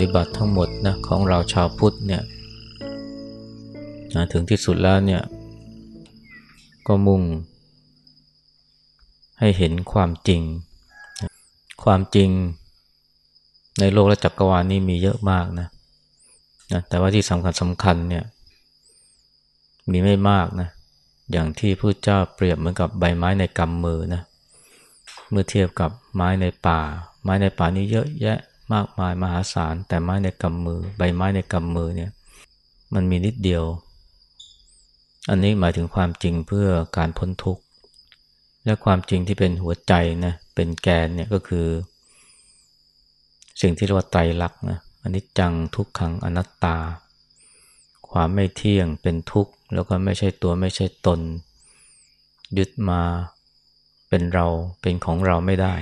ปฏิบัติทั้งหมดนะของเราชาวพุทธเนี่ยนะถึงที่สุดแล้วเนี่ย ก็มุ่ง ให้เห็นความจริง ความจริงในโลกและจักรวาลนี้มีเยอะมากนะนะแต่ว่าที่สำคัญสำคัญเนี่ย มีไม่มากนะ อย่างที่พระเจ้าเปรียบเหมือนกับใบไม้ในกำมือนะ เมื่อเทียบกับไม้ในป่า ไม้ในป่านี้เยอะแยะ มากมายมหาศาล แต่ไม้ในกำมือ ใบไม้ในกำมือเนี่ย มันมีนิดเดียว อันนี้หมายถึงความจริงเพื่อการพ้นทุกข์ และความจริงที่เป็นหัวใจนะเป็นแกนเนี่ยก็คือ สิ่งที่เรียกว่าไตรลักษณ์นะอันนี้จังทุกขังอนัตตา ความไม่เที่ยงเป็นทุกข์ แล้วก็ไม่ใช่ตัวไม่ใช่ตน ยึดมาเป็นเราเป็นของเราไม่ได้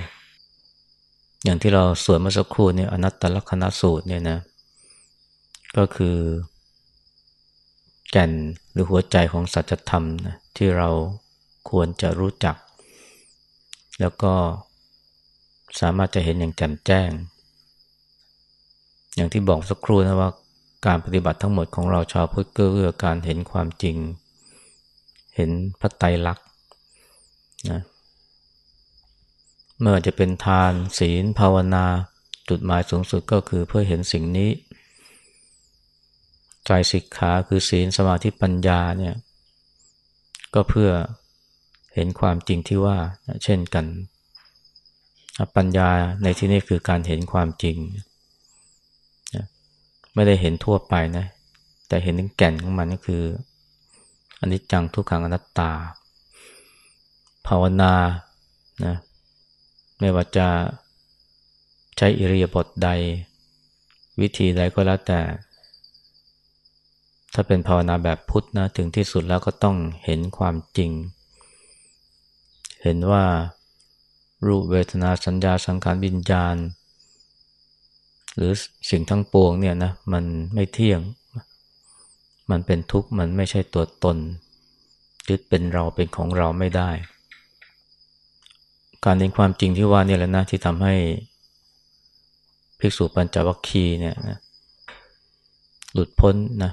อย่างที่เราสวดเมื่อสักครู่เนี่ยอนัตตลักษณสูตรเนี่ยนะก็คือแก่นหรือหัวใจของสัจธรรมนะที่เราควรจะรู้จัก แล้วก็สามารถจะเห็นอย่างแจ่มแจ้ง อย่างที่บอกสักครู่นะว่าการปฏิบัติทั้งหมดของเราชาวพุทธเพื่อการเห็นความจริง เห็นพระไตรลักษณ์นะ เมื่อจะเป็นทาน ศีล ภาวนา จุดหมายสูงสุดก็คือเพื่อเห็นสิ่งนี้ ใจสิกขาคือศีลสมาธิปัญญาเนี่ย ก็เพื่อเห็นความจริงที่ว่าเช่นกัน ปัญญาในที่นี้คือการเห็นความจริง ไม่ได้เห็นทั่วไปนะ แต่เห็นถึงแก่นของมันก็คืออันนี้จังทุกขังอนัตตา ภาวนานะ ไม่ว่าจะใช้อิริยาบถใด วิธีใดก็แล้วแต่ ถ้าเป็นภาวนาแบบพุทธนะถึงที่สุดแล้วก็ต้องเห็นความจริง เห็นว่ารูปเวทนาสัญญาสังขารวิญญาณ หรือสิ่งทั้งปวงเนี่ยนะมันไม่เที่ยง มันเป็นทุกข์ มันไม่ใช่ตัวตนยึดเป็นเราเป็นของเราไม่ได้ การเห็นความจริงที่ว่านี่แหละนะที่ทำให้ภิกษุปัญจวัคคีย์เนี่ยนะหลุดพ้นนะ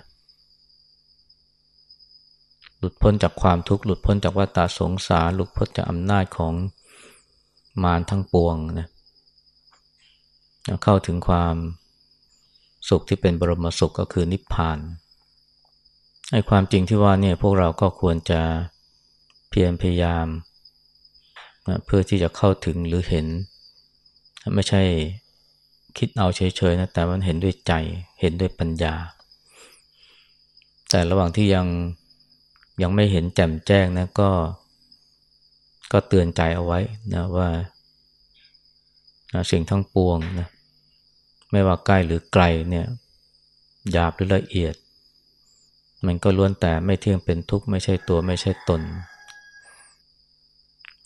หลุดพ้นจากความทุกข์หลุดพ้นจากวัฏสงสารหลุดพ้นจากอำนาจของมารทั้งปวงนะเข้าถึงความสุขที่เป็นบรมสุขก็คือนิพพานไอ้ความจริงที่ว่าเนี่ยพวกเราก็ควรจะเพียรพยายาม เพื่อที่จะเข้าถึงหรือเห็น ไม่ใช่คิดเอาเฉยๆนะแต่มันเห็นด้วยใจเห็นด้วยปัญญา แต่ระหว่างที่ยังยังไม่เห็นแจ่มแจ้งนะก็ ก็เตือนใจเอาไว้นะว่าสิ่งทั้งปวงนะไม่ว่าใกล้หรือไกลเนี่ยหยาบหรือละเอียด มันก็ล้วนแต่ไม่เที่ยงเป็นทุกข์ไม่ใช่ตัวไม่ใช่ตน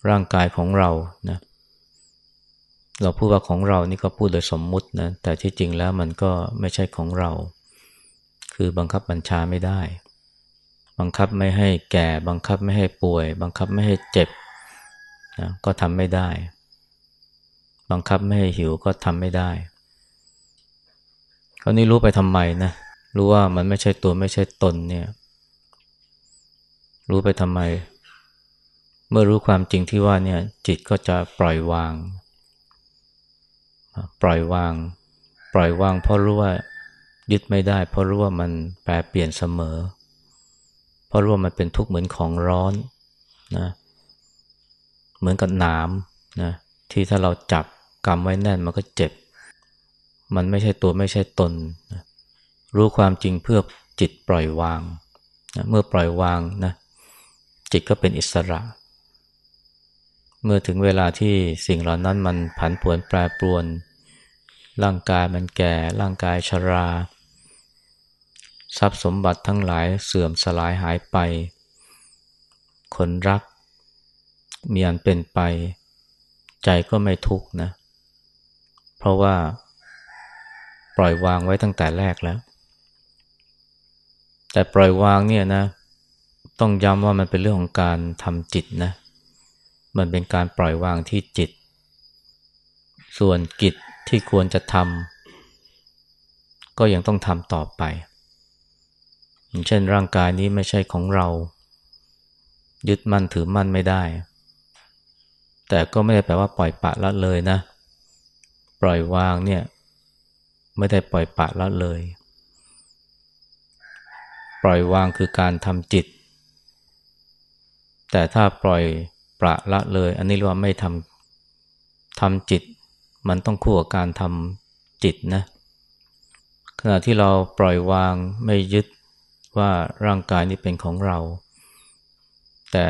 ร่างกายของเรานะเราพูดว่าของเรานี่ก็พูดโดยสมมุตินะแต่ที่จริงแล้วมันก็ไม่ใช่ของเรา คือบังคับบัญชาไม่ได้ บังคับไม่ให้แก่ บังคับไม่ให้ป่วย บังคับไม่ให้เจ็บนะก็ทำไม่ได้ บังคับไม่ให้หิวก็ทำไม่ได้คราวนี้รู้ไปทำไมนะรู้ว่ามันไม่ใช่ตัวไม่ใช่ตนเนี่ย รู้ไปทำไม เมื่อรู้ความจริงที่ว่าเนี่ยจิตก็จะปล่อยวาง ปล่อยวาง ปล่อยวางเพราะรู้ว่ายึดไม่ได้ เพราะรู้ว่ามันแปรเปลี่ยนเสมอ เพราะรู้ว่ามันเป็นทุกข์เหมือนของร้อนนะเหมือนกับหนามนะที่ถ้าเราจับกำไว้แน่นมันก็เจ็บ มันไม่ใช่ตัวไม่ใช่ตนนะรู้ความจริงเพื่อจิตปล่อยวางนะเมื่อปล่อยวางนะจิตก็เป็นอิสระ เมื่อถึงเวลาที่สิ่งเหล่านั้นมันผันผวนแปรปรวน ร่างกายมันแก่ ร่างกายชรา ทรัพย์สมบัติทั้งหลายเสื่อมสลายหายไป คนรัก มีอันเป็นไป ใจก็ไม่ทุกข์นะ เพราะว่าปล่อยวางไว้ตั้งแต่แรกแล้ว แต่ปล่อยวางเนี่ยนะ ต้องย้ำว่ามันเป็นเรื่องของการทำจิตนะ มันเป็นการปล่อยวางที่จิต ส่วนกิจที่ควรจะทำก็ยังต้องทำต่อไป เช่นร่างกายนี้ไม่ใช่ของเรา ยึดมั่นถือมั่นไม่ได้ แต่ก็ไม่ได้แปลว่าปล่อยปะละเลยนะ ปล่อยวางเนี่ยไม่ได้ปล่อยปะละเลย ปล่อยวางคือการทำจิต แต่ถ้าปล่อย ปละละเลย อันนี้เรียกว่าไม่ทำทำจิต มันต้องคู่กับการทำจิตนะขณะที่เราปล่อยวางไม่ยึดว่าร่างกายนี้เป็นของเรา แต่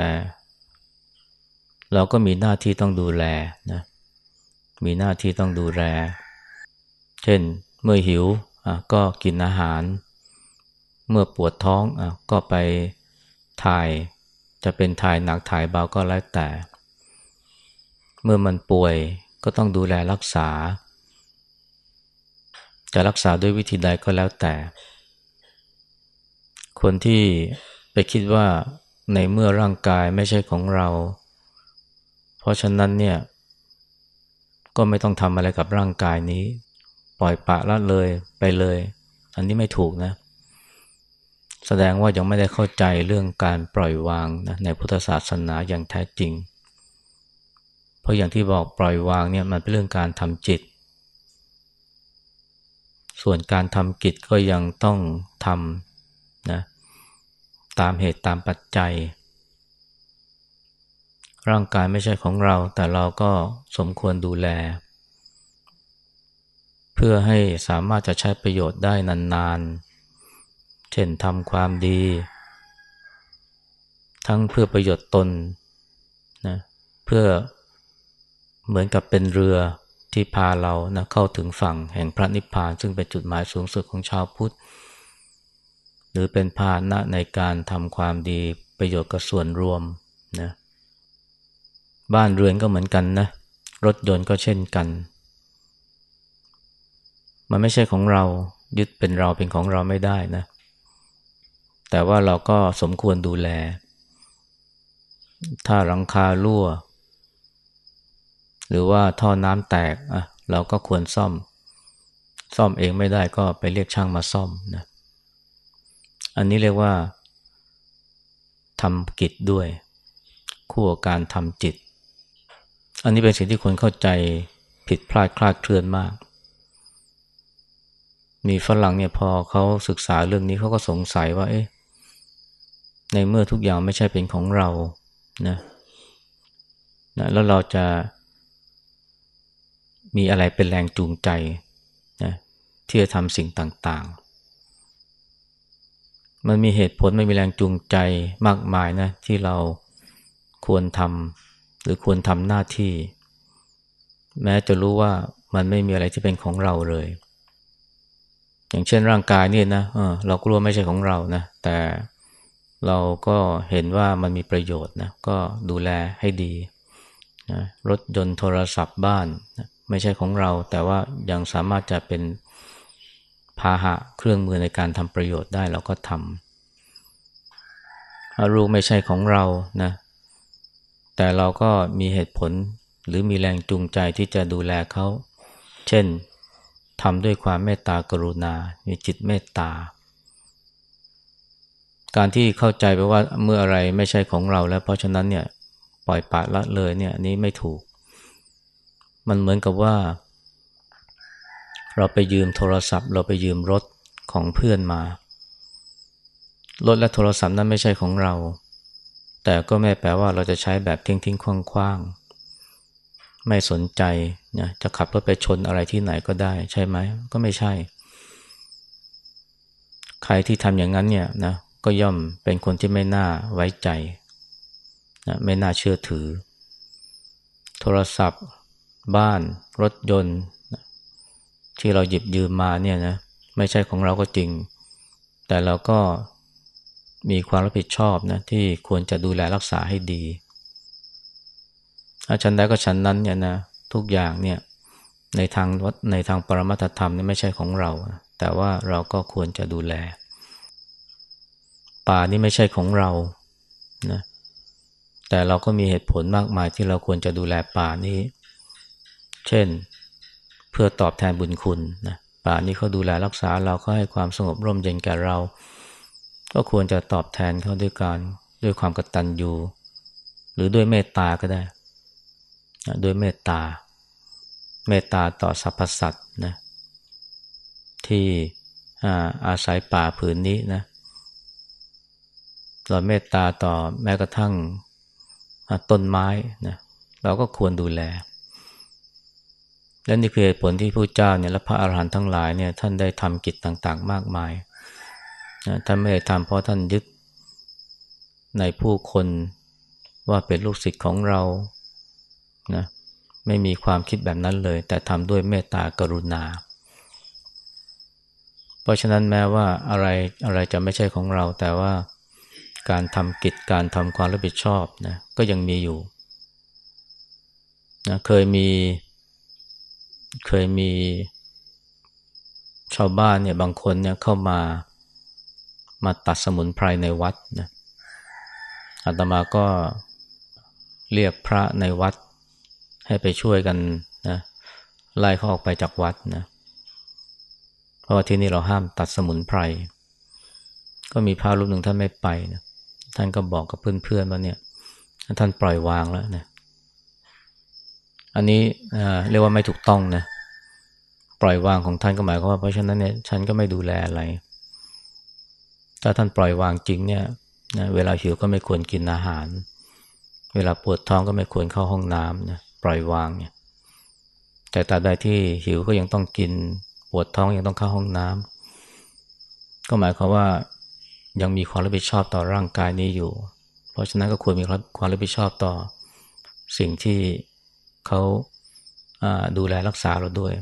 เราก็มีหน้าที่ต้องดูแลนะมีหน้าที่ต้องดูแล เช่นเมื่อหิวก็กินอาหาร เมื่อปวดท้องอก็ไปถ่าย จะเป็นถ่ายหนักถ่ายเบาก็แล้วแต่ เมื่อมันป่วยก็ต้องดูแลรักษา จะรักษาด้วยวิธีใดก็แล้วแต่ คนที่ไปคิดว่าในเมื่อร่างกายไม่ใช่ของเรา เพราะฉะนั้นเนี่ย ก็ไม่ต้องทำอะไรกับร่างกายนี้ ปล่อยปะละเลยไปเลย อันนี้ไม่ถูกนะ แสดงว่ายังไม่ได้เข้าใจเรื่องการปล่อยวางนะในพุทธศาสนาอย่างแท้จริง เพราะอย่างที่บอกปล่อยวางเนี่ยมันเป็นเรื่องการทำจิต ส่วนการทำกิจก็ยังต้องทำนะตามเหตุตามปัจจัย ร่างกายไม่ใช่ของเรา แต่เราก็สมควรดูแล เพื่อให้สามารถจะใช้ประโยชน์ได้นานๆ เช่นทำความดี ทั้งเพื่อประโยชน์ตนนะเพื่อเหมือนกับเป็นเรือที่พาเรานะเข้าถึงฝั่งแห่งพระนิพพาน ซึ่งเป็นจุดหมายสูงสุดของชาวพุทธ หรือเป็นพาหนะในการทำความดีประโยชน์กับส่วนรวมนะบ้านเรือนก็เหมือนกันนะรถยนต์ก็เช่นกัน มันไม่ใช่ของเรายึดเป็นเราเป็นของเราไม่ได้นะ แต่ว่าเราก็สมควรดูแล ถ้าหลังคารั่ว หรือว่าท่อน้ำแตกอะเราก็ควรซ่อม ซ่อมเองไม่ได้ก็ไปเรียกช่างมาซ่อมนะ อันนี้เรียกว่าทำกิจด้วย คู่กับการทำจิต อันนี้เป็นสิ่งที่คนเข้าใจผิดพลาดคลาดเคลื่อนมาก มีฝรั่งเนี่ยพอเขาศึกษาเรื่องนี้เขาก็สงสัยว่า เอ๊ะ ในเมื่อทุกอย่างไม่ใช่เป็นของเรานะนะแล้วเราจะมีอะไรเป็นแรงจูงใจนะที่จะทำสิ่งต่างๆ มันมีเหตุผลไม่มีแรงจูงใจมากมายนะที่เราควรทำหรือควรทำหน้าที่ แม้จะรู้ว่ามันไม่มีอะไรที่เป็นของเราเลย อย่างเช่นร่างกายนี่นะเออเราก็รู้ว่าไม่ใช่ของเรานะแต่ เราก็เห็นว่ามันมีประโยชน์นะก็ดูแลให้ดีนะรถยนต์โทรศัพท์บ้านนะไม่ใช่ของเรา แต่ว่ายังสามารถจะเป็นพาหะเครื่องมือในการทำประโยชน์ได้เราก็ทำลูกไม่ใช่ของเรานะแต่เราก็มีเหตุผลหรือมีแรงจูงใจที่จะดูแลเขา เช่นทำด้วยความเมตตากรุณา มีจิตเมตตา การที่เข้าใจไปว่าเมื่ออะไรไม่ใช่ของเราแล้ว เพราะฉะนั้นเนี่ยปล่อยปละละเลยเนี่ยนี้ไม่ถูก มันเหมือนกับว่า เราไปยืมโทรศัพท์ เราไปยืมรถของเพื่อนมา รถและโทรศัพท์นั้นไม่ใช่ของเรา แต่ก็ไม่แปลว่าเราจะใช้แบบทิ้งทิ้งคว่างคว่างไม่สนใจนะจะขับรถไปชนอะไรที่ไหนก็ได้ ใช่ไหมก็ไม่ใช่ ใครที่ทำอย่างนั้นเนี่ยนะ ก็ย่อมเป็นคนที่ไม่น่าไว้ใจนะไม่น่าเชื่อถือ โทรศัพท์ บ้าน รถยนต์ ที่เราหยิบยืมมาเนี่ยนะไม่ใช่ของเราก็จริง แต่เราก็มีความรับผิดชอบนะที่ควรจะดูแลรักษาให้ดีถ้าฉันได้ก็ฉันนั้นเนี่ยนะทุกอย่างเนี่ยในทางวัดในทางปรมัตธรรมนี่ไม่ใช่ของเรา แต่ว่าเราก็ควรจะดูแล ป่านี่ไม่ใช่ของเรานะแต่เราก็มีเหตุผลมากมายที่เราควรจะดูแลป่านี้ เช่น เพื่อตอบแทนบุญคุณนะป่านี้เขาดูแลรักษาเราเขาให้ความสงบร่มเย็นแก่เรา ก็ควรจะตอบแทนเขาด้วยการด้วยความกตัญญูหรือด้วยเมตตาก็ได้ด้วยเมตตา เมตตาต่อสรรพสัตว์นะที่อาศัยป่าผืนนี้นะเเราเมตตาต่อแม้กระทั่งต้นไม้นะเราก็ควรดูแล และนี่คือเหตุผลที่พระเจ้าเนี่ยและพระอาหารหันต์ทั้งหลายเนี่ยท่านได้ทำกิจต่างๆ มากมายนะท่านไม่ได้ทำเพราะท่านยึดในผู้คนว่าเป็นลูกศิษย์ของเรานะไม่มีความคิดแบบนั้นเลย แต่ทำด้วยเมตตากรุณา เพราะฉะนั้นแม้ว่าอะไรอะไรจะไม่ใช่ของเราแต่ว่า การทำกิจการทำความรับผิดชอบนะก็ยังมีอยู่นะเคยมีเคยมีชาวบ้านเนี่ยบางคนเนี่ยเข้ามามาตัดสมุนไพรในวัดนะอาตมาก็เรียกพระในวัดให้ไปช่วยกันนะไล่เขาออกไปจากวัดนะเพราะว่าที่นี่เราห้ามตัดสมุนไพร ก็มีพระรูปหนึ่งท่านไม่ไปนะ ท่านก็บอกกับเพื่อนๆว่าเนี่ย ท่านปล่อยวางแล้วนะอันนี้เรียกว่าไม่ถูกต้องนะปล่อยวางของท่านก็หมายความว่าเพราะฉะนั้นเนี่ยฉันก็ไม่ดูแลอะไร ถ้าท่านปล่อยวางจริงเนี่ยนะเวลาหิวก็ไม่ควรกินอาหาร เวลาปวดท้องก็ไม่ควรเข้าห้องน้ำนะปล่อยวางเนี่ย แต่ตราใดที่หิวก็ยังต้องกิน ปวดท้องยังต้องเข้าห้องน้ำก็หมายความว่า ยังมีความรับผิดชอบต่อร่างกายนี้อยู่ เพราะฉะนั้นก็ควรมีความรับผิดชอบต่อสิ่งที่เขาดูแลรักษาเราด้วย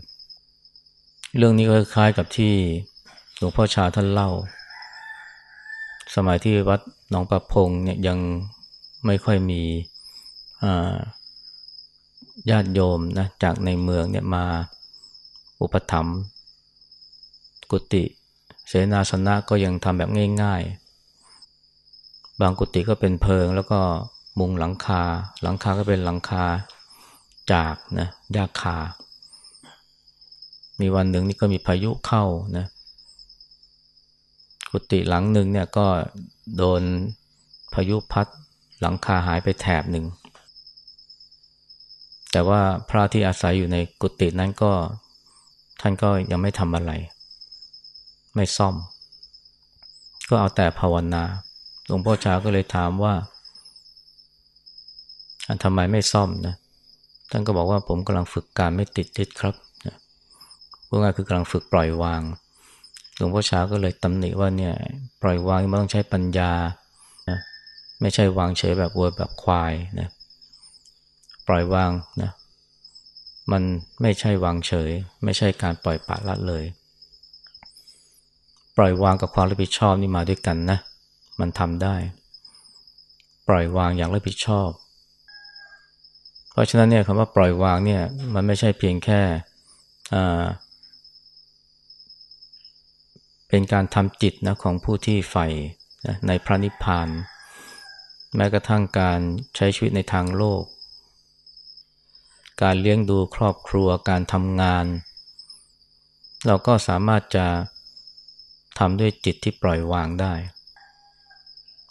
เรื่องนี้ก็คล้ายกับที่หลวงพ่อชาท่านเล่า สมัยที่วัดหนองประพงเนี่ยยังไม่ค่อยมีญาติโยมนะจากในเมืองเนี่ยมาอุปถัมภ์กุฏิ เสนาสนะก็ยังทำแบบง่าย ๆ บางกุฏิก็เป็นเพิงแล้วก็มุงหลังคา หลังคาก็เป็นหลังคาจากนะยาคา มีวันหนึ่งนี่ก็มีพายุเข้านะกุฏิหลังหนึ่งเนี่ยก็โดนพายุพัดหลังคาหายไปแถบหนึ่ง แต่ว่าพระที่อาศัยอยู่ในกุฏินั้นก็ท่านก็ยังไม่ทำอะไร ไม่ซ่อม ก็เอาแต่ภาวนา หลวงพ่อชาก็เลยถามว่าทำไมไม่ซ่อมนะ ท่านก็บอกว่าผมกำลังฝึกการไม่ติดยึดครับพวกง่ายคือกำลังฝึกปล่อยวาง หลวงพ่อชาก็เลยตำหนิว่าเนี่ยปล่อยวางมันต้องใช้ปัญญานะไม่ใช่วางเฉยแบบวัวแบบควายนะปล่อยวางนะมันไม่ใช่วางเฉย ไม่ใช่การปล่อยปละละเลย ปล่อยวางกับความรับผิดชอบนี่มาด้วยกันนะ มันทำได้ ปล่อยวางอย่างรับผิดชอบ เพราะฉะนั้นเนี่ยคำว่าปล่อยวางเนี่ยมันไม่ใช่เพียงแค่เป็นการทำจิตนะของผู้ที่ใฝ่ในพระนิพพาน แม้กระทั่งการใช้ชีวิตในทางโลก การเลี้ยงดูครอบครัวการทำงาน เราก็สามารถจะ ทำด้วยจิตที่ปล่อยวางได้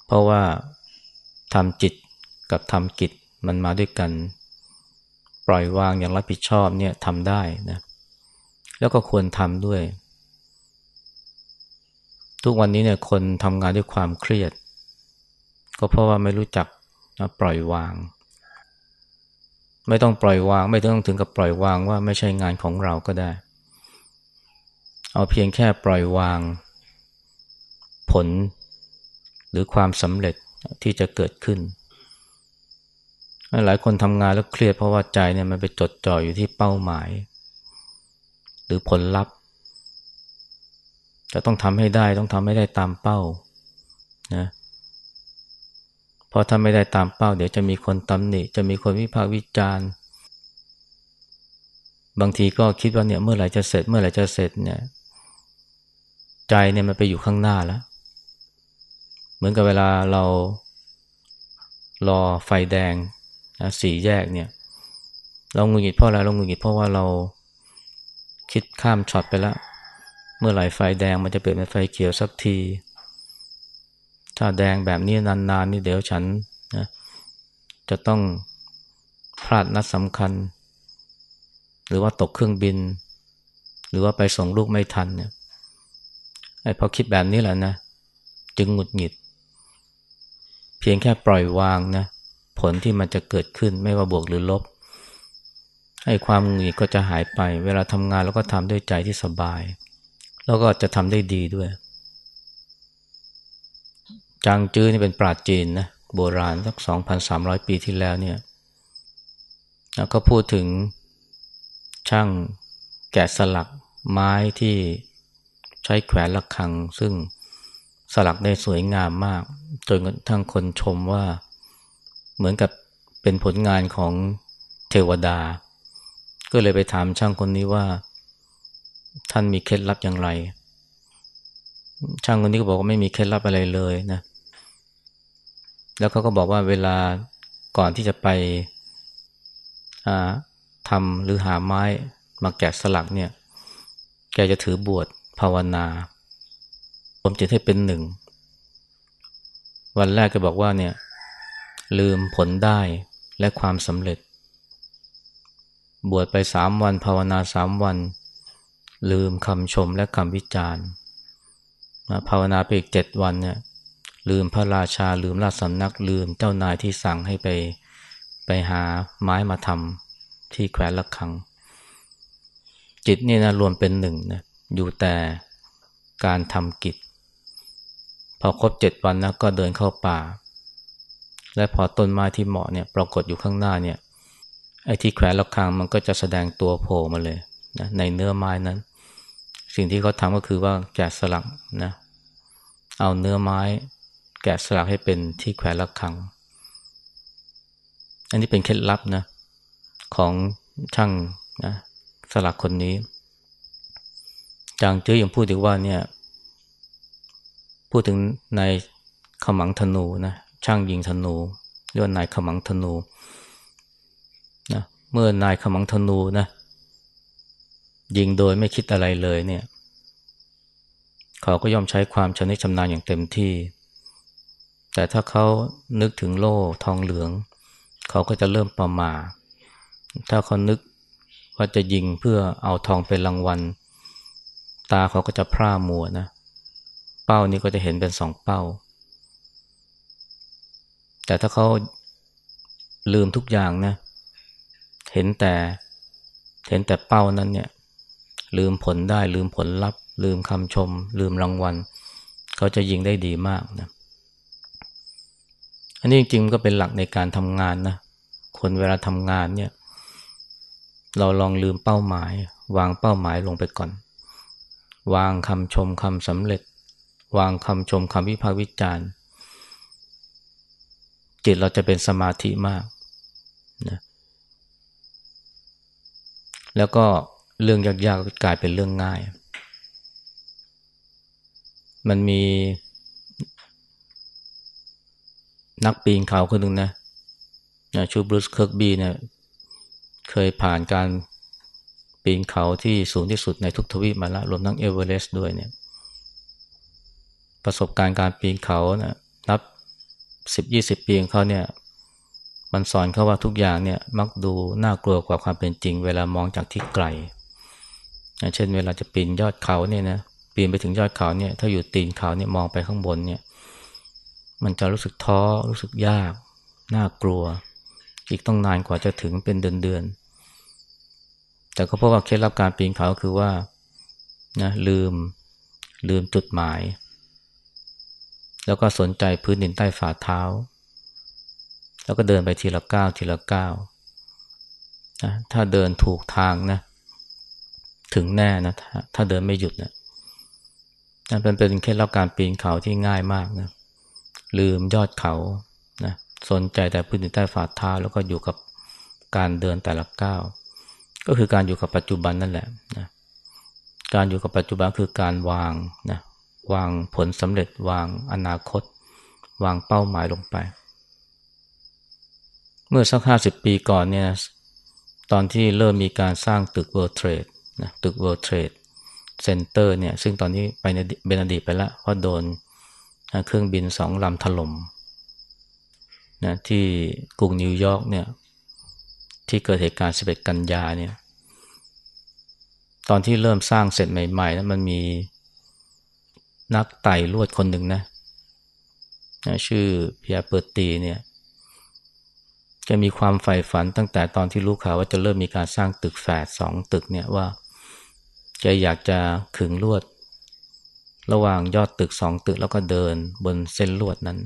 เพราะว่าทำจิตกับทำกิจมันมาด้วยกัน ปล่อยวางอย่างรับผิดชอบเนี่ยทำได้นะแล้วก็ควรทำด้วย ทุกวันนี้เนี่ยคนทำงานด้วยความเครียด ก็เพราะว่าไม่รู้จักนะปล่อยวาง ไม่ต้องปล่อยวาง ไม่ต้องถึงกับปล่อยวางว่าไม่ใช่งานของเราก็ได้ เอาเพียงแค่ปล่อยวาง ผล หรือความสำเร็จที่จะเกิดขึ้น หลายคนทำงานแล้วเครียดเพราะว่าใจเนี่ยมันไปจดจ่ออยู่ที่เป้าหมาย หรือผลลัพธ์ จะต้องทำให้ได้ต้องทำให้ได้ตามเป้านะเพราะถ้าไม่ได้ตามเป้า เดี๋ยวจะมีคนตำหนิ จะมีคนวิพากษ์วิจารณ์ บางทีก็คิดว่าเนี่ยเมื่อไหร่จะเสร็จเมื่อไหร่จะเสร็จเนี่ยใจเนี่ยมันไปอยู่ข้างหน้าแล้ว เหมือนกับเวลาเรารอไฟแดงนะสี่แยกเนี่ย เรางุนงิดเพราะอะไรเรางุนงิดเพราะว่าเราคิดข้ามช็อตไปแล้ว เมื่อไหร่ไฟแดงมันจะเปลี่ยนเป็นไฟเขียวสักที ถ้าแดงแบบนี้นานๆนี่เดี๋ยวฉันนะจะต้องพลาดนัดสำคัญ หรือว่าตกเครื่องบิน หรือว่าไปส่งลูกไม่ทันเนี่ยไอ้พอคิดแบบนี้แหละนะ จึงหงุดหงิด พียงแค่ปล่อยวางนะผลที่มันจะเกิดขึ้นไม่ว่าบวกหรือลบ ให้ความหงุดหงิดก็จะหายไป เวลาทำงานแล้วก็ทำด้วยใจที่สบาย แล้วก็จะทำได้ดีด้วย จางจื้อนี่เป็นปราดจีนนะโบราณสัก 2,300 ปีที่แล้วเนี่ยแล้วก็พูดถึงช่างแกะสลักไม้ที่ใช้แขวนระฆัง ซึ่งสลักได้สวยงามมาก จนกระทั่งคนชมว่าเหมือนกับเป็นผลงานของเทวดา ก็เลยไปถามช่างคนนี้ว่า ท่านมีเคล็ดลับอย่างไร ช่างคนนี้ก็บอกว่าไม่มีเคล็ดลับอะไรเลยนะแล้วเขาก็บอกว่าเวลาก่อนที่จะไปทำหรือหาไม้มาแกะสลักเนี่ย แกจะถือบวชภาวนา ผมจิตให้เป็นหนึ่ง วันแรกก็บอกว่าเนี่ย ลืมผลได้และความสำเร็จ บวชไปสามวันภาวนาสามวัน ลืมคำชมและคำวิจารณ์ภาวนาไปอีกเจ็ดวันเนี่ยลืมพระราชาลืมราชสำนักลืมเจ้านายที่สั่งให้ไปไปหาไม้มาทำที่แขวนละคัง จิตนี่นะรวมเป็นหนึ่งนะอยู่แต่การทำกิจ พอครบเจ็ดวันนะก็เดินเข้าป่า และพอต้นไม้ที่เหมาะเนี่ยปรากฏอยู่ข้างหน้าเนี่ยไอ้ที่แขวนละคังมันก็จะแสดงตัวโผล่มาเลยนะในเนื้อไม้นั้น สิ่งที่เขาทำก็คือว่าแกะสลักนะเอาเนื้อไม้แกะสลักให้เป็นที่แขวนละคัง อันนี้เป็นเคล็ดลับนะของช่างนะสลักคนนี้จางเจ้ยยังพูดถึงว่าเนี่ย พูดถึงนายขมังธนูนะช่างยิงธนูเรียกว่านายขมังธนูนะเมื่อนายขมังธนูนะยิงโดยไม่คิดอะไรเลยเนี่ย เขาก็ยอมใช้ความชำนิชำนาญอย่างเต็มที่ แต่ถ้าเขานึกถึงโล่ทองเหลือง เขาก็จะเริ่มประมาถ้าเขานึกว่าจะยิงเพื่อเอาทองเป็นรางวัล ตาเขาก็จะพร่ามัวนะ เป้านี้ก็จะเห็นเป็นสองเป้า แต่ถ้าเขาลืมทุกอย่างนะ เห็นแต่เห็นแต่เป้านั้นเนี่ย ลืมผลได้ลืมผลลัพธ์ ลืมคำชม ลืมรางวัล เขาจะยิงได้ดีมากนะ อันนี้จริงๆก็เป็นหลักในการทำงานนะ คนเวลาทำงานเนี่ย เราลองลืมเป้าหมาย วางเป้าหมายลงไปก่อน วางคำชมคำสำเร็จ วางคำชมคำวิพากษ์วิจารณ์จิตเราจะเป็นสมาธิมากนะแล้วก็เรื่องยากๆกลายเป็นเรื่องง่าย มันมีนักปีนเขาคนหนึ่งนะนะชื่อบรูซเคิร์กบีเนี่ยเคยผ่านการปีนเขาที่สูงที่สุดในทุกทวีปมาแล้วรวมทั้งเอเวอเรสต์ด้วยเนี่ย ประสบการณ์การปีนเขานะนับสิบยี่สิบปีของเขาเนี่ยมันสอนเขาว่าทุกอย่างเนี่ยมักดูน่ากลัวกว่าความเป็นจริง เวลามองจากที่ไกล เช่นเวลาจะปีนยอดเขาเนี่ยนะปีนไปถึงยอดเขาเนี่ยถ้าอยู่ตีนเขาเนี่ยมองไปข้างบนเนี่ยมันจะรู้สึกท้อรู้สึกยากน่ากลัว อีกต้องนานกว่าจะถึงเป็นเดือนๆแต่ก็เพราะว่าเคล็ดลับการปีนเขาคือว่านะลืมลืมจุดหมาย แล้วก็สนใจพื้นดินใต้ฝ่าเท้า แล้วก็เดินไปทีละก้าวทีละก้าวนะถ้าเดินถูกทางนะ ถึงแน่นะถ้าเดินไม่หยุดนะนั่นเป็นเป็นเคล็ดลับการปีนเขาที่ง่ายมากนะลืมยอดเขานะสนใจแต่พื้นที่ใต้ฝ่าเท้า แล้วก็อยู่กับการเดินแต่ละก้าวก็คือการอยู่กับปัจจุบันนั่นแหละนะการอยู่กับปัจจุบันคือการวางนะ วางผลสำเร็จวางอนาคต วางเป้าหมายลงไป เมื่อสักห้าสิบปีก่อนเนี่ยตอนที่เริ่มมีการสร้างตึก World Trade นะตึก World Trade เซ็นเตอร์เนี่ยซึ่งตอนนี้ไปในเบนอดีไปแล้วเพราะโดนเครื่องบินสองลำถล่มนะที่กรุงนิวยอร์กเนี่ยที่เกิดเหตุการณ์ 11 กันยาเนี่ยตอนที่เริ่มสร้างเสร็จใหม่ๆนะมันมี นักไต่ลวดคนหนึ่งนะนะชื่อเพียเปิร์ตีเนี่ยแกมีความใฝ่ฝันตั้งแต่ตอนที่รู้ข่าวว่าจะเริ่มมีการสร้างตึกแฝดสองตึกเนี่ยว่าแกอยากจะขึงลวด ระหว่างยอดตึกสองตึกแล้วก็เดินบนเส้นลวดนั้น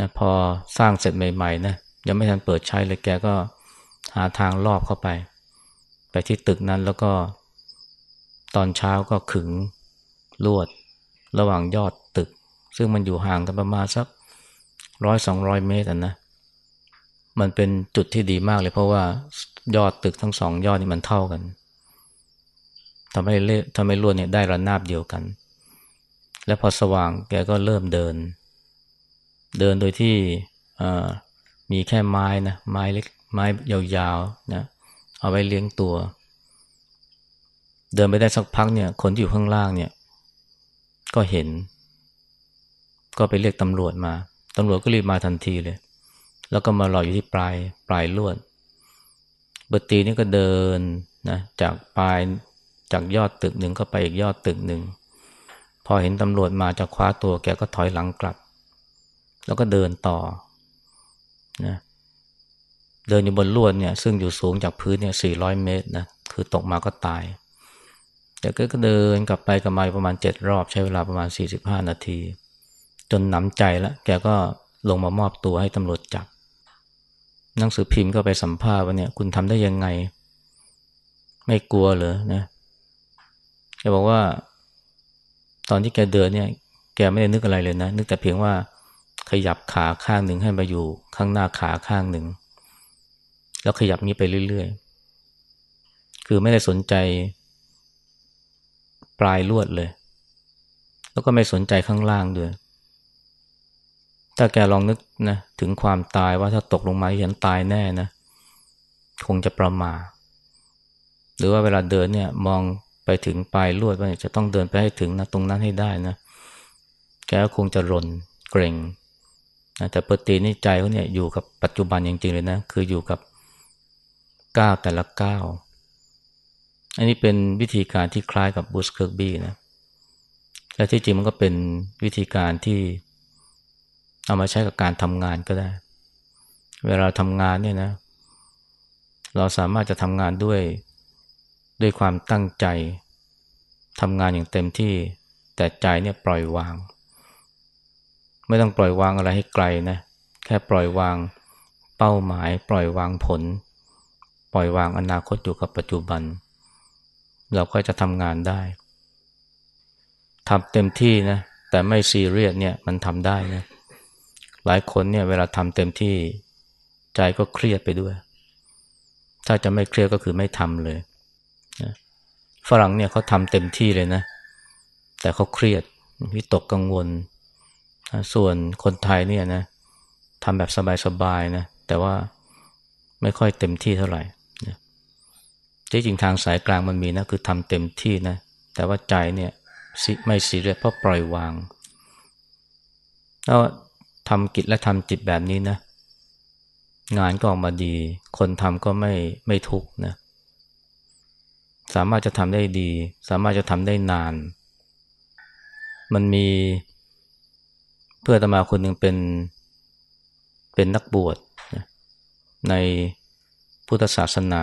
นะพอสร้างเสร็จใหม่ๆนะยังไม่ทันเปิดใช้เลยแกก็หาทางลอบเข้าไป ไปที่ตึกนั้นแล้วก็ตอนเช้าก็ขึง ลวดระหว่างยอดตึก ซึ่งมันอยู่ห่างกันประมาณสักร้อยสองร้อยเมตรนะ มันเป็นจุดที่ดีมากเลยเพราะว่ายอดตึกทั้งสองยอดนี่มันเท่ากันทำให้เล่ทำให้ลวดเนี่ยได้ระนาบเดียวกัน และพอสว่างแกก็เริ่มเดิน เดินโดยที่มีแค่ไม้นะไม้เล็กไม้ยาวๆนะเอาไว้เลี้ยงตัว เดินไปได้สักพักเนี่ยคนที่อยู่ข้างล่างเนี่ย ก็เห็น ก็ไปเรียกตำรวจมา ตำรวจก็รีบมาทันทีเลย แล้วก็มารออยู่ที่ปลายปลายลวดเบอร์ตีนี่ก็เดินนะจากปลายจากยอดตึกหนึ่งก็ไปอีกยอดตึกหนึ่ง พอเห็นตำรวจมาจะคว้าตัวแกก็ถอยหลังกลับ แล้วก็เดินต่อนะเดินอยู่บนลวดเนี่ยซึ่งอยู่สูงจากพื้นเนี่ย400 เมตรนะคือตกมาก็ตาย แต่ก็เดินกลับไปกลับมาประมาณ7รอบใช้เวลาประมาณ45นาที จนหนำใจแล้วแกก็ลงมามอบตัวให้ตำรวจจับหนังสือพิมพ์ก็ไปสัมภาษณ์ว่าเนี่ยคุณทำได้ยังไง ไม่กลัวเหรอนะแกบอกว่า ตอนที่แกเดินเนี่ย แกไม่ได้นึกอะไรเลยนะ นึกแต่เพียงว่าขยับขาข้างหนึ่งให้มาอยู่ข้างหน้าขาข้างหนึ่ง แล้วขยับนี้ไปเรื่อยๆ คือไม่ได้สนใจ ปลายลวดเลย แล้วก็ไม่สนใจข้างล่างด้วย ถ้าแกลองนึกนะถึงความตายว่าถ้าตกลงมาฉันตายแน่นะคงจะประหม่าหรือว่าเวลาเดินเนี่ยมองไปถึงปลายลวดว่าจะต้องเดินไปให้ถึงนะตรงนั้นให้ได้นะแกคงจะลนเกร็งนะแต่เปอตีนี่ใจเขาเนี่ยอยู่กับปัจจุบันจริงๆเลยนะ คืออยู่กับก้าวแต่ละก้าว อันนี้เป็นวิธีการที่คล้ายกับบรูซเคิร์กบี้นะและที่จริงมันก็เป็นวิธีการที่เอามาใช้กับการทำงานก็ได้ เวลาทำงานเนี่ยนะ เราสามารถจะทำงานด้วยด้วยความตั้งใจทำงานอย่างเต็มที่ แต่ใจเนี่ยปล่อยวาง ไม่ต้องปล่อยวางอะไรให้ไกลนะแค่ปล่อยวางเป้าหมาย ปล่อยวางผล ปล่อยวางอนาคตอยู่กับปัจจุบันเเราก็จะทำงานได้ทำเต็มที่นะแต่ไม่ซีเรียสเนี่ยมันทำได้นะหลายคนเนี่ยเวลาทำเต็มที่ใจก็เครียดไปด้วย ถ้าจะไม่เครียดก็คือไม่ทำเลยนะฝรั่งเนี่ยเขาทำเต็มที่เลยนะ แต่เขาเครียดวิตกกังวล ส่วนคนไทยเนี่ยนะทำแบบสบายๆนะแต่ว่าไม่ค่อยเต็มที่เท่าไหร่ ที่จริงทางสายกลางมันมีนะคือทำเต็มที่นะ แต่ว่าใจเนี่ยไม่ซีเรียสเพราะปล่อยวางแล้วทำกิจและทำจิตแบบนี้นะ งานก็ออกมาดี คนทำก็ไม่ไม่ทุกนะ สามารถจะทำได้ดี สามารถจะทำได้นาน มันมีเพื่อตมาคนหนึ่งเป็นเป็นนักบวชในพุทธศาสนา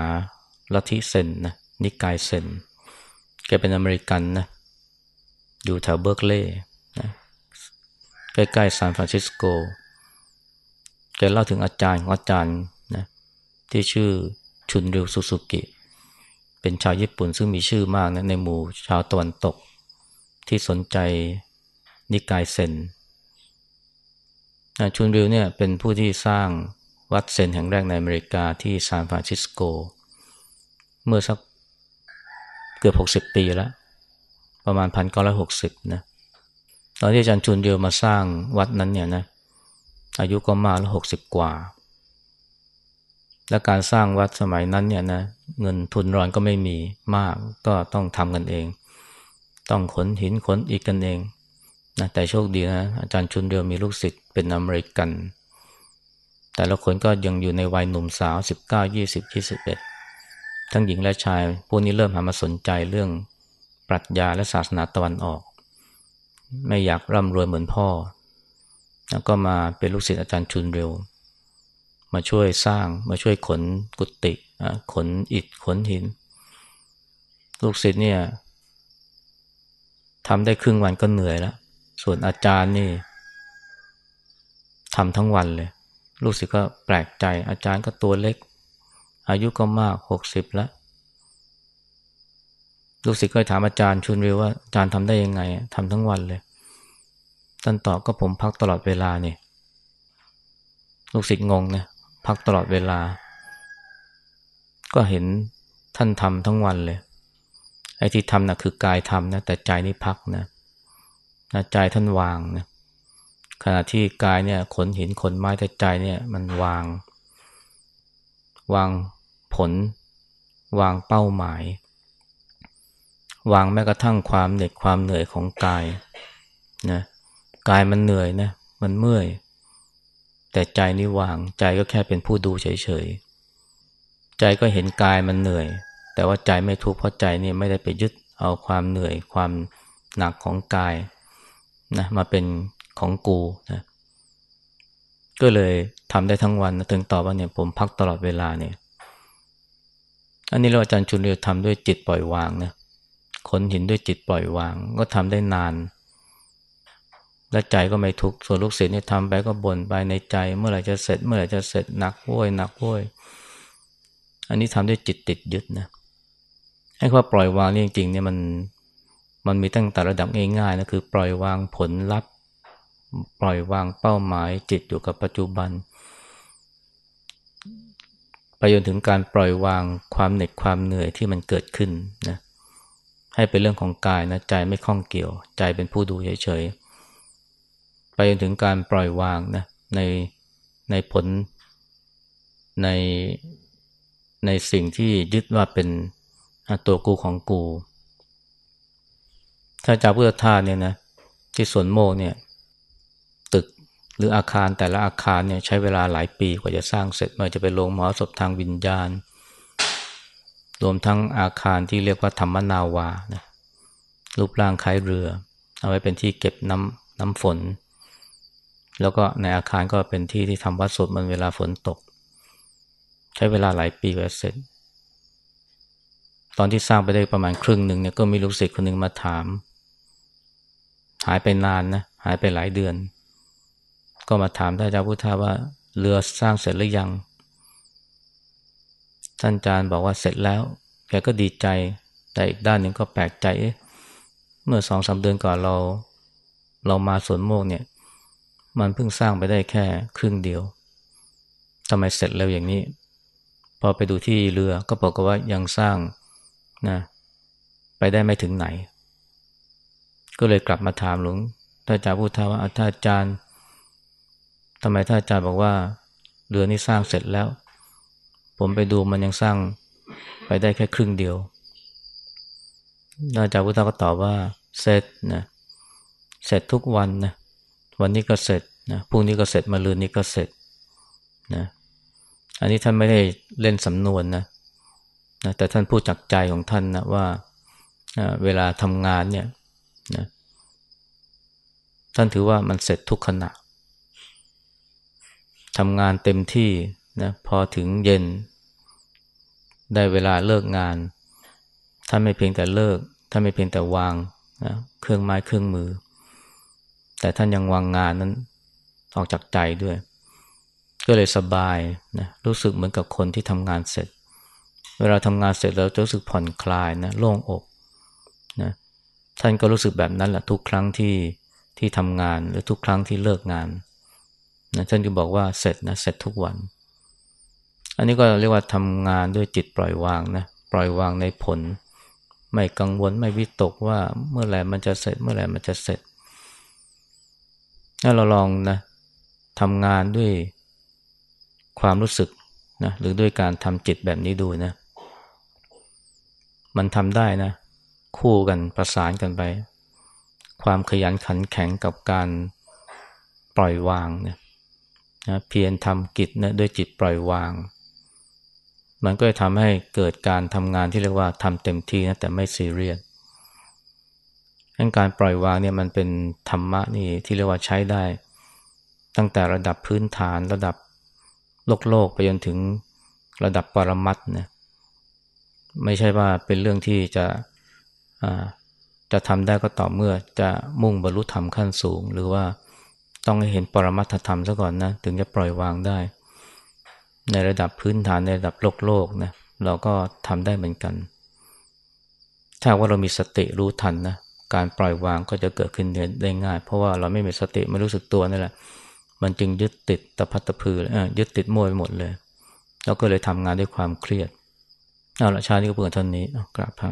ลัทธิเซนนะนิกายเซนแกเป็นอเมริกันนะอยู่แถวเบิร์กเลย์นะใกล้ๆซานฟรานซิสโกแกเล่าถึงอาจารย์ของอาจารย์นะที่ชื่อชุนริวสุสุกิ เป็นชาวญี่ปุ่นซึ่งมีชื่อมากนะในหมู่ชาวตะวันตก ที่สนใจนิกายเซนชุนริวเนี่ยเป็นผู้ที่สร้างวัดเซนแห่งแรกในอเมริกาที่ซานฟรานซิสโก เมื่อสักเกือบ 60 ปีแล้ว ประมาณ 1960 นะ ตอนที่อาจารย์ชุนริวมาสร้างวัดนั้นเนี่ยนะ อายุก็มากแล้วหกสิบกว่า และการสร้างวัดสมัยนั้นเนี่ยนะ เงินทุนรอนก็ไม่มีมาก ก็ต้องทำกันเอง ต้องขนหินขนอิฐกันเองนะแต่โชคดีนะ อาจารย์ชุนเรียวมีลูกศิษย์เป็นอเมริกัน แต่ละคนก็ยังอยู่ในวัยหนุ่มสาว 19 20 21 ทั้งหญิงและชาย พวกนี้เริ่มหันมาสนใจเรื่องปรัชญาและศาสนาตะวันออก ไม่อยากร่ำรวยเหมือนพ่อ แล้วก็มาเป็นลูกศิษย์อาจารย์ชุนเร็ว มาช่วยสร้างมาช่วยขนกุฏิขนอิฐขนหิน ลูกศิษย์เนี่ยทำได้ครึ่งวันก็เหนื่อยแล้ว ส่วนอาจารย์นี่ทำทั้งวันเลย ลูกศิษย์ก็แปลกใจอาจารย์ก็ตัวเล็ก อายุก็มากหกสิบแล้ว ลูกศิษย์ก็ถามอาจารย์ชุนวิวว่าอาจารย์ทำได้ยังไงทำทั้งวันเลย ท่านตอบก็ผมพักตลอดเวลาเนี่ยลูกศิษย์งงนะพักตลอดเวลา ก็เห็นท่านทำทั้งวันเลย ไอ้ที่ทำนะ่ะคือกายทำนะแต่ใจนี่พักนะนะใจท่านวางนะขณะที่กายเนี่ยขนหินขนไม้แต่ใจเนี่ยมันวาง วาง ผล วางเป้าหมาย วางแม้กระทั่งความเหน็ดความเหนื่อยของกายนะกายมันเหนื่อยนะมันเมื่อย แต่ใจนี่วางใจก็แค่เป็นผู้ดูเฉยๆ ใจก็เห็นกายมันเหนื่อย แต่ว่าใจไม่ทุกข์เพราะใจนี่ไม่ได้ไปยึดเอาความเหนื่อยความหนักของกายนะมาเป็นของกูนะก็เลยทำได้ทั้งวันนะถึงต่อว่าเนี่ยผมพักตลอดเวลาเนี่ย อันนี้เราอาจารย์ชุนเรียวทำด้วยจิตปล่อยวางนะขนหินด้วยจิตปล่อยวาง ก็ทำได้นาน และใจก็ไม่ทุกข์ส่วนลูกศิษย์เนี่ยทำไปก็บ่นไปในใจ เมื่อไหร่จะเสร็จ เมื่อไหร่จะเสร็จหนักโว้ยหนักโว้ยอันนี้ทำด้วยจิตติดยึดนะให้ว่าปล่อยวางนี่จริงๆเนี่ยมันมันมีตั้งแต่ระดับง่ายๆนะคือปล่อยวางผลลัพธ์ ปล่อยวางเป้าหมายจิตอยู่กับปัจจุบัน ไปจนถึงการปล่อยวางความเหน็ดความเหนื่อยที่มันเกิดขึ้นนะให้เป็นเรื่องของกายนะใจไม่ข้องเกี่ยว ใจเป็นผู้ดูเฉยๆ ไปจนถึงการปล่อยวางนะในในผลในในสิ่งที่ยึดว่าเป็นตัวกูของกู ถ้าจากพุทธทาสเนี่ยนะที่สวนโมกเนี่ย หรืออาคารแต่ละอาคารเนี่ยใช้เวลาหลายปีกว่าจะสร้างเสร็จมันจะไปลงหมอศพทางวิญญาณ รวมทั้งอาคารที่เรียกว่าธรรมนาวานะรูปร่างคล้ายเรือ เอาไว้เป็นที่เก็บน้ำน้ำฝน แล้วก็ในอาคารก็เป็นที่ที่ทำวัดสดมันเวลาฝนตก ใช้เวลาหลายปีกว่าเสร็จ ตอนที่สร้างไปได้ประมาณครึ่งหนึ่งเนี่ยก็มีลูกศิษย์คนหนึ่งมาถาม หายไปนานนะหายไปหลายเดือน ก็มาถามท่านอาจารย์พุทธาว่าเรือสร้างเสร็จหรือยัง ท่านอาจารย์บอกว่าเสร็จแล้ว แกก็ดีใจ แต่อีกด้านหนึ่งก็แปลกใจ เมื่อสองสาเดือนก่อนเรา เรามาสวนโมกเนี่ย มันเพิ่งสร้างไปได้แค่ครึ่งเดียวทำไมเสร็จเร็วอย่างนี้ พอไปดูที่เรือก็บอกว่ายังสร้างนะไปได้ไม่ถึงไหน ก็เลยกลับมาถามหลวงท่านอาจารย์พูดท่าว่าท่านอาจารย์ ทำไมท่านอาจารย์บอกว่าเรือนี้สร้างเสร็จแล้ว ผมไปดูมันยังสร้างไปได้แค่ครึ่งเดียวท่านอาจารย์พุทธาก็ตอบว่าเสร็จนะเสร็จทุกวันนะวันนี้ก็เสร็จนะพรุ่งนี้ก็เสร็จมาลืนนี้ก็เสร็จนะอันนี้ท่านไม่ได้เล่นสำนวนนะนะแต่ท่านพูดจากใจของท่านนะว่าเวลาทำงานเนี่ยนะท่านถือว่ามันเสร็จทุกขณะ ทำงานเต็มที่นะพอถึงเย็น ได้เวลาเลิกงานท่านไม่เพียงแต่เลิกท่านไม่เพียงแต่วางนะเครื่องไม้เครื่องมือ แต่ท่านยังวางงานนั้นออกจากใจด้วย ก็เลยสบายนะรู้สึกเหมือนกับคนที่ทำงานเสร็จ เวลาทำงานเสร็จแล้วจะรู้สึกผ่อนคลายนะโล่งอกนะท่านก็รู้สึกแบบนั้นแหละทุกครั้งที่ที่ทำงานหรือทุกครั้งที่เลิกงาน นะท่านก็บอกว่าเสร็จนะเสร็จทุกวัน อันนี้ก็เรียกว่าทำงานด้วยจิตปล่อยวางนะปล่อยวางในผล ไม่กังวลไม่วิตกว่าเมื่อไหร่มันจะเสร็จเมื่อไหร่มันจะเสร็จถ้าเราลองนะทำงานด้วยความรู้สึกนะหรือด้วยการทำจิตแบบนี้ดูนะ มันทำได้นะ คู่กันประสานกันไป ความขยันขันแข็งกับการปล่อยวางเนี่ย นะเพียรทำกิจนะด้วยจิตปล่อยวาง มันก็จะทำให้เกิดการทำงานที่เรียกว่าทำเต็มที่นะแต่ไม่ซีเรียสการปล่อยวางเนี่ยมันเป็นธรรมะนี่ที่เรียกว่าใช้ได้ ตั้งแต่ระดับพื้นฐานระดับโลกโลกไปจนถึงระดับปรมัตนะไม่ใช่ว่าเป็นเรื่องที่จะจะทำได้ก็ต่อเมื่อจะมุ่งบรรลุธรรมขั้นสูง หรือว่า ต้องให้เห็นปรมัตถธรรมซะก่อนนะ ถึงจะปล่อยวางได้ ในระดับพื้นฐานในระดับโลกโลกนะเราก็ทำได้เหมือนกัน ถ้าว่าเรามีสติรู้ทันนะการปล่อยวางก็จะเกิดขึ้นได้ง่าย เพราะว่าเราไม่มีสติไม่รู้สึกตัวนั่นแหละ มันจึงยึดติดตะพัตตะพือยึดติดมั่วไปหมดเลย แล้วก็เลยทำงานด้วยความเครียดเอาละชาติก็เปิดท่านนี้กราบพระ